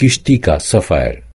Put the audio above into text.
किश्ती का सफ़र।